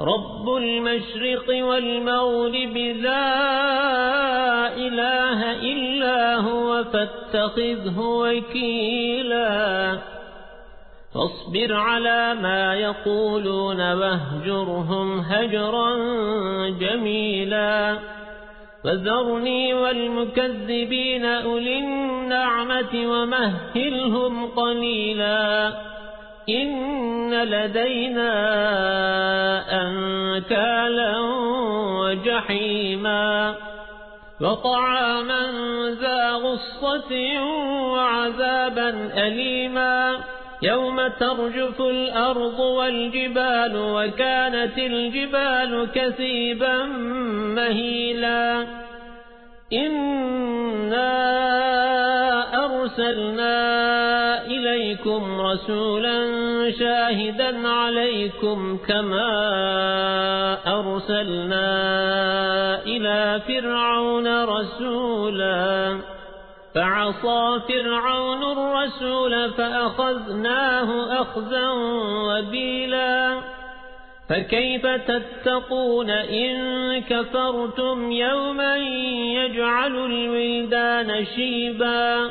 رب المشرق والمغرب لا إله إلا هو فاتخذه وكيلا فاصبر على ما يقولون واهجرهم هجرا جميلا فذرني والمكذبين أولي النعمة ومهلهم قليلا إن لدينا أنكالا وجحيما وطعاما ذا غصة وعذابا أليما يوم ترجف الأرض والجبال وكانت الجبال كثيبا مهيلا إنا أرسلنا إليكم رسولا شاهدا عليكم كما أرسلنا إلى فرعون رسولا. فعصى فرعون الرسول فأخذناه أخذا وبيلا. فكيف تتقون إن كفرتم يوما يجعل الولدان شيبا؟